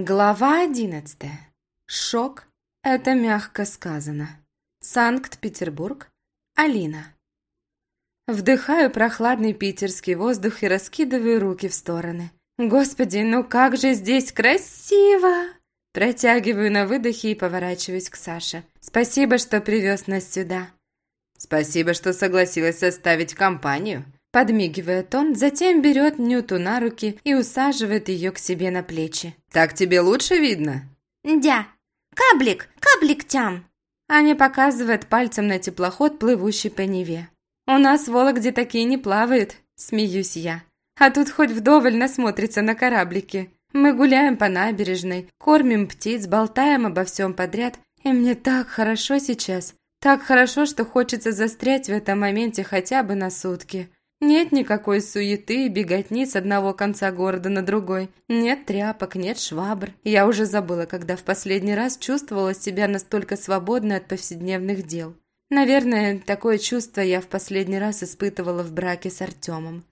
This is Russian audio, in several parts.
Глава одиннадцатая. Шок – это мягко сказано. Санкт-Петербург. Алина. Вдыхаю прохладный питерский воздух и раскидываю руки в стороны. Господи, ну как же здесь красиво! Протягиваю на выдохе и поворачиваюсь к Саше. Спасибо, что привез нас сюда. Спасибо, что согласилась составить компанию. Подмигивает он, затем берет Нюту на руки и усаживает ее к себе на плечи. «Так тебе лучше видно?» «Дя, каблик, каблик тям!» Аня показывает пальцем на теплоход, плывущий по Неве. «У нас в Вологде такие не плавают», – смеюсь я. «А тут хоть вдоволь насмотрится на кораблики. Мы гуляем по набережной, кормим птиц, болтаем обо всем подряд, и мне так хорошо сейчас. Так хорошо, что хочется застрять в этом моменте хотя бы на сутки. Нет никакой суеты и беготни с одного конца города на другой. Нет тряпок, нет швабр. Я уже забыла, когда в последний раз чувствовала себя настолько свободной от повседневных дел. Наверное, такое чувство я в последний раз испытывала в браке с Артемом.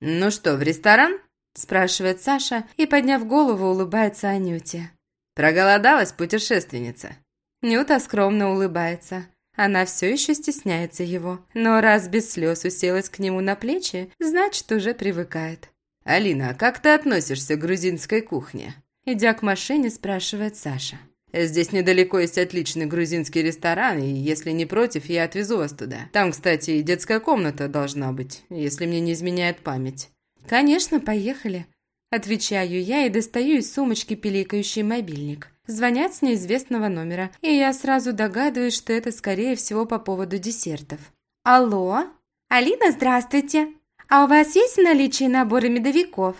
«Ну что, в ресторан?» – спрашивает Саша и, подняв голову, улыбается Анюте. «Проголодалась путешественница?» Нюта скромно улыбается. Она все еще стесняется его, но раз без слез уселась к нему на плечи, значит, уже привыкает. «Алина, как ты относишься к грузинской кухне?» Идя к машине, спрашивает Саша. «Здесь недалеко есть отличный грузинский ресторан, и если не против, я отвезу вас туда. Там, кстати, и детская комната должна быть, если мне не изменяет память». «Конечно, поехали». Отвечаю я и достаю из сумочки пиликающий мобильник. Звонят с неизвестного номера, и я сразу догадываюсь, что это, скорее всего, по поводу десертов. «Алло? Алина, здравствуйте! А у вас есть в наличии наборы медовиков?»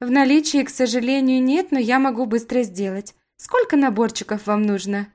«В наличии, к сожалению, нет, но я могу быстро сделать. Сколько наборчиков вам нужно?»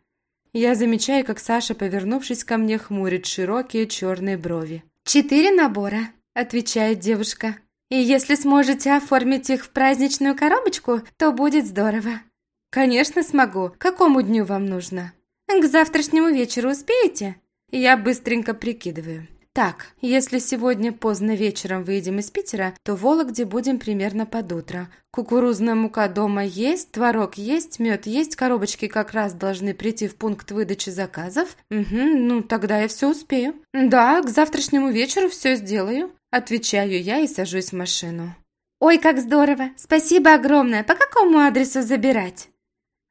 Я замечаю, как Саша, повернувшись ко мне, хмурит широкие черные брови. «Четыре набора», – отвечает девушка. «И если сможете оформить их в праздничную коробочку, то будет здорово». «Конечно смогу. Какому дню вам нужно?» «К завтрашнему вечеру успеете?» Я быстренько прикидываю. Так, если сегодня поздно вечером выйдем из Питера, то в Вологде будем примерно под утро. Кукурузная мука дома есть, творог есть, мед есть, коробочки как раз должны прийти в пункт выдачи заказов. Угу, ну тогда я все успею. Да, к завтрашнему вечеру все сделаю. Отвечаю я и сажусь в машину. Ой, как здорово! Спасибо огромное! По какому адресу забирать?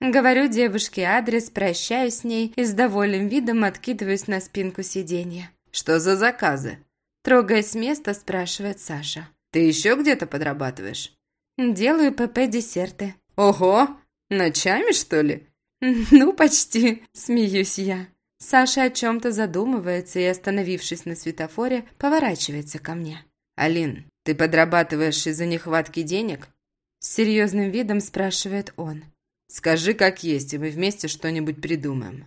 Говорю девушке адрес, прощаюсь с ней и с довольным видом откидываюсь на спинку сиденья. «Что за заказы?» Трогаясь с места, спрашивает Саша. «Ты еще где-то подрабатываешь?» «Делаю ПП-десерты». «Ого! Ночами, что ли?» «Ну, почти», – смеюсь я. Саша о чем-то задумывается и, остановившись на светофоре, поворачивается ко мне. «Алин, ты подрабатываешь из-за нехватки денег?» С серьезным видом спрашивает он. Скажи, как есть, и мы вместе что-нибудь придумаем.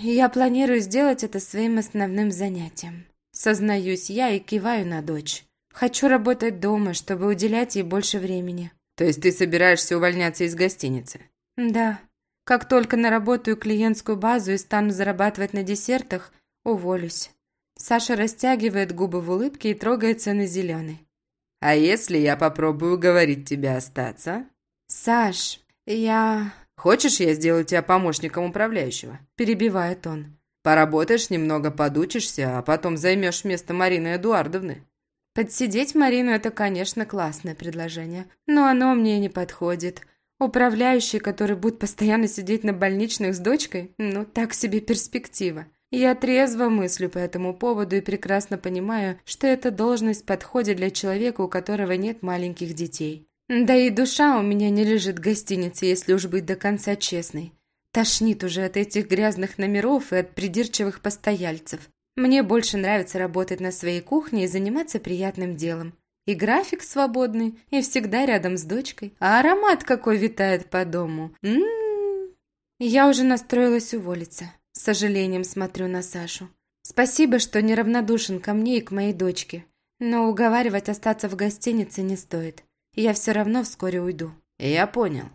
Я планирую сделать это своим основным занятием. Сознаюсь я и киваю на дочь. Хочу работать дома, чтобы уделять ей больше времени. То есть ты собираешься увольняться из гостиницы? Да. Как только наработаю клиентскую базу и стану зарабатывать на десертах, уволюсь. Саша растягивает губы в улыбке и трогается на зеленый. А если я попробую говорить тебе остаться? Саш, «Я...» «Хочешь, я сделаю тебя помощником управляющего?» Перебивает он. «Поработаешь немного, подучишься, а потом займешь место Марины Эдуардовны». Подсидеть Марину – это, конечно, классное предложение, но оно мне не подходит. Управляющий, который будет постоянно сидеть на больничных с дочкой, ну, так себе перспектива. Я трезво мыслю по этому поводу и прекрасно понимаю, что эта должность подходит для человека, у которого нет маленьких детей. Да и душа у меня не лежит в гостинице, если уж быть до конца честной. Тошнит уже от этих грязных номеров и от придирчивых постояльцев. Мне больше нравится работать на своей кухне и заниматься приятным делом. И график свободный, и всегда рядом с дочкой. А аромат какой витает по дому. М-м-м. Я уже настроилась уволиться. С сожалением смотрю на Сашу. Спасибо, что неравнодушен ко мне и к моей дочке. Но уговаривать остаться в гостинице не стоит я все равно вскоре уйду». «Я понял».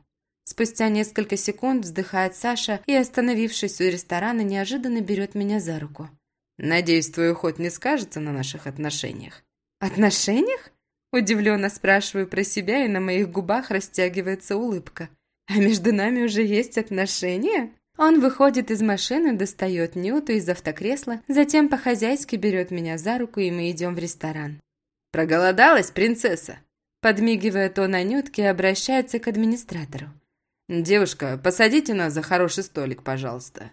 Спустя несколько секунд вздыхает Саша и, остановившись у ресторана, неожиданно берет меня за руку. «Надеюсь, твой уход не скажется на наших отношениях». «Отношениях?» Удивленно спрашиваю про себя, и на моих губах растягивается улыбка. А между нами уже есть отношения? Он выходит из машины, достает Нюту из автокресла, затем по-хозяйски берет меня за руку, и мы идем в ресторан. «Проголодалась, принцесса?» Подмигивает он Анютке и обращается к администратору. «Девушка, посадите нас за хороший столик, пожалуйста».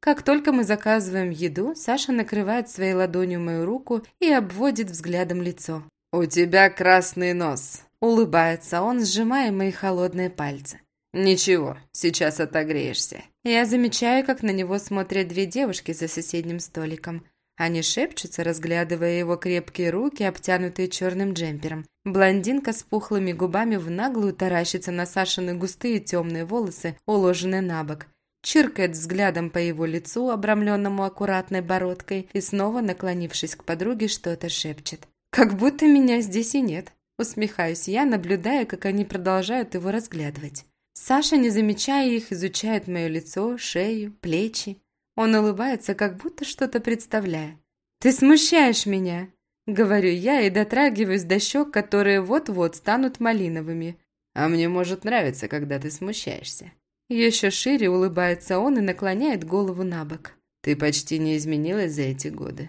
Как только мы заказываем еду, Саша накрывает своей ладонью мою руку и обводит взглядом лицо. «У тебя красный нос», – улыбается он, сжимая мои холодные пальцы. «Ничего, сейчас отогреешься». Я замечаю, как на него смотрят две девушки за соседним столиком. Они шепчутся, разглядывая его крепкие руки, обтянутые черным джемпером. Блондинка с пухлыми губами в наглую таращится на Сашины густые темные волосы, уложенные на бок. Чиркает взглядом по его лицу, обрамленному аккуратной бородкой, и снова, наклонившись к подруге, что-то шепчет. «Как будто меня здесь и нет», – усмехаюсь я, наблюдая, как они продолжают его разглядывать. Саша, не замечая их, изучает мое лицо, шею, плечи. Он улыбается, как будто что-то представляя. «Ты смущаешь меня!» Говорю я и дотрагиваюсь до щек, которые вот-вот станут малиновыми. «А мне может нравиться, когда ты смущаешься». Еще шире улыбается он и наклоняет голову на бок. «Ты почти не изменилась за эти годы.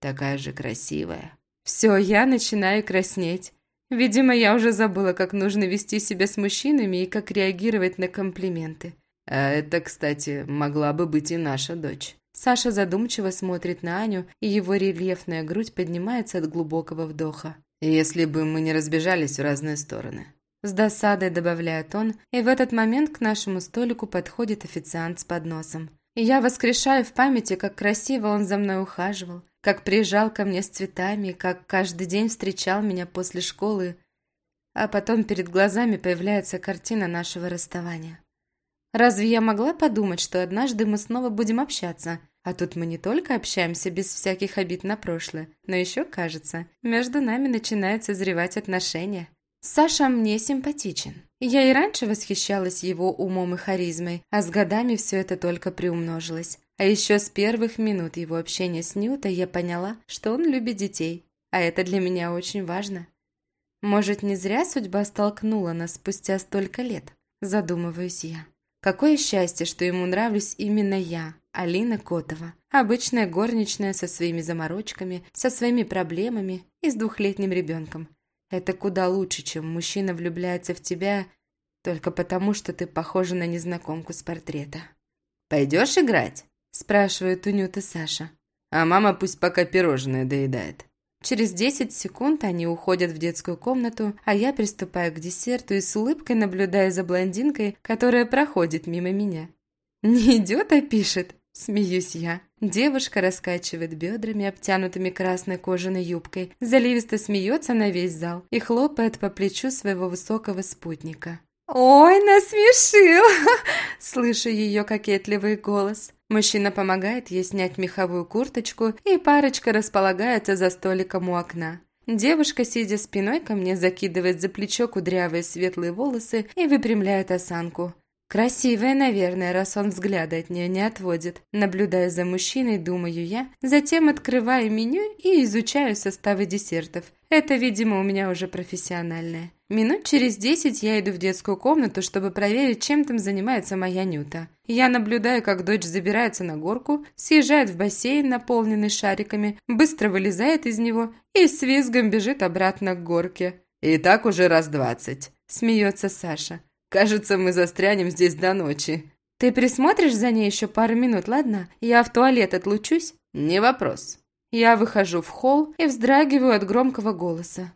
Такая же красивая». Все, я начинаю краснеть. Видимо, я уже забыла, как нужно вести себя с мужчинами и как реагировать на комплименты. А это, кстати, могла бы быть и наша дочь. Саша задумчиво смотрит на Аню, и его рельефная грудь поднимается от глубокого вдоха. «Если бы мы не разбежались в разные стороны». С досадой добавляет он, и в этот момент к нашему столику подходит официант с подносом. И я воскрешаю в памяти, как красиво он за мной ухаживал, как приезжал ко мне с цветами, как каждый день встречал меня после школы, а потом перед глазами появляется картина нашего расставания. Разве я могла подумать, что однажды мы снова будем общаться? А тут мы не только общаемся без всяких обид на прошлое, но еще, кажется, между нами начинают созревать отношения. Саша мне симпатичен. Я и раньше восхищалась его умом и харизмой, а с годами все это только приумножилось. А еще с первых минут его общения с Ньютой я поняла, что он любит детей, а это для меня очень важно. Может, не зря судьба столкнула нас спустя столько лет, задумываюсь я. Какое счастье, что ему нравлюсь именно я, Алина Котова. Обычная горничная со своими заморочками, со своими проблемами и с двухлетним ребенком. Это куда лучше, чем мужчина влюбляется в тебя только потому, что ты похожа на незнакомку с портрета. «Пойдешь играть?» – спрашивает у Нюты Саша. «А мама пусть пока пирожное доедает». Через 10 секунд они уходят в детскую комнату, а я приступаю к десерту и с улыбкой наблюдаю за блондинкой, которая проходит мимо меня. «Не идет, а пишет», – смеюсь я. Девушка раскачивает бедрами, обтянутыми красной кожаной юбкой, заливисто смеется на весь зал и хлопает по плечу своего высокого спутника. «Ой, насмешил!» – слышу ее кокетливый голос. Мужчина помогает ей снять меховую курточку, и парочка располагается за столиком у окна. Девушка, сидя спиной ко мне, закидывает за плечо кудрявые светлые волосы и выпрямляет осанку. Красивая, наверное, раз он взгляда от нее не отводит. Наблюдая за мужчиной, думаю я, затем открываю меню и изучаю составы десертов. Это, видимо, у меня уже профессиональное. Минут через десять я иду в детскую комнату, чтобы проверить, чем там занимается моя Нюта. Я наблюдаю, как дочь забирается на горку, съезжает в бассейн, наполненный шариками, быстро вылезает из него и с визгом бежит обратно к горке. «И так уже раз двадцать», – смеется Саша. «Кажется, мы застрянем здесь до ночи». «Ты присмотришь за ней еще пару минут, ладно? Я в туалет отлучусь?» «Не вопрос». Я выхожу в холл и вздрагиваю от громкого голоса.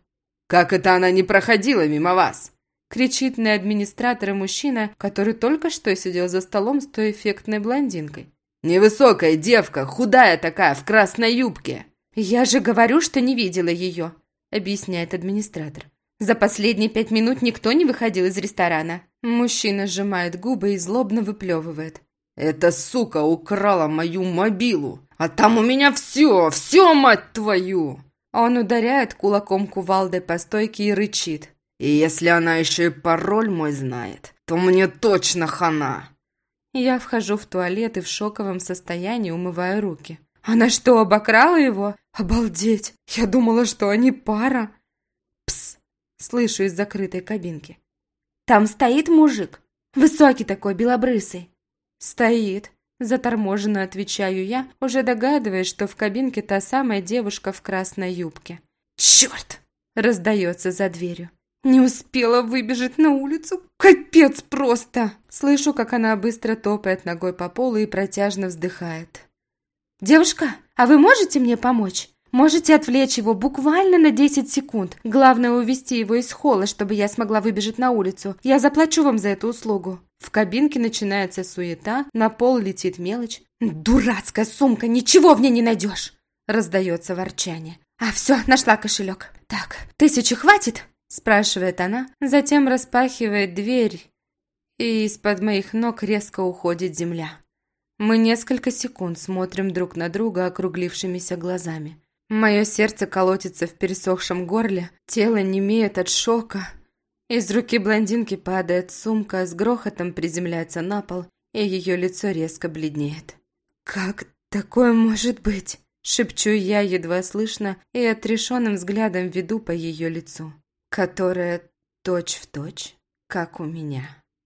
«Как это она не проходила мимо вас?» Кричит на администратора мужчина, который только что сидел за столом с той эффектной блондинкой. «Невысокая девка, худая такая, в красной юбке!» «Я же говорю, что не видела ее», — объясняет администратор. «За последние пять минут никто не выходил из ресторана». Мужчина сжимает губы и злобно выплевывает. «Эта сука украла мою мобилу, а там у меня все, все, мать твою!» Он ударяет кулаком кувалды по стойке и рычит. «И если она еще и пароль мой знает, то мне точно хана!» Я вхожу в туалет и в шоковом состоянии умываю руки. «Она что, обокрала его? Обалдеть! Я думала, что они пара!» «Пс!» – слышу из закрытой кабинки. «Там стоит мужик!» Высокий такой, белобрысый». «Стоит», – заторможенно отвечаю я, уже догадываясь, что в кабинке та самая девушка в красной юбке. «Черт!» – раздается за дверью. Не успела выбежать на улицу. Капец просто! Слышу, как она быстро топает ногой по полу и протяжно вздыхает. «Девушка, а вы можете мне помочь? Можете отвлечь его буквально на 10 секунд. Главное увести его из холла, чтобы я смогла выбежать на улицу. Я заплачу вам за эту услугу». В кабинке начинается суета, на пол летит мелочь. «Дурацкая сумка, ничего в ней не найдешь!» Раздается ворчание. «А, все, нашла кошелек. Так, тысячи хватит?» Спрашивает она, затем распахивает дверь, и из-под моих ног резко уходит земля. Мы несколько секунд смотрим друг на друга округлившимися глазами. Мое сердце колотится в пересохшем горле, тело немеет от шока. Из руки блондинки падает сумка, с грохотом приземляется на пол, и ее лицо резко бледнеет. «Как такое может быть?» Шепчу я едва слышно и отрешенным взглядом веду по ее лицу которая точь-в-точь, точь, как у меня.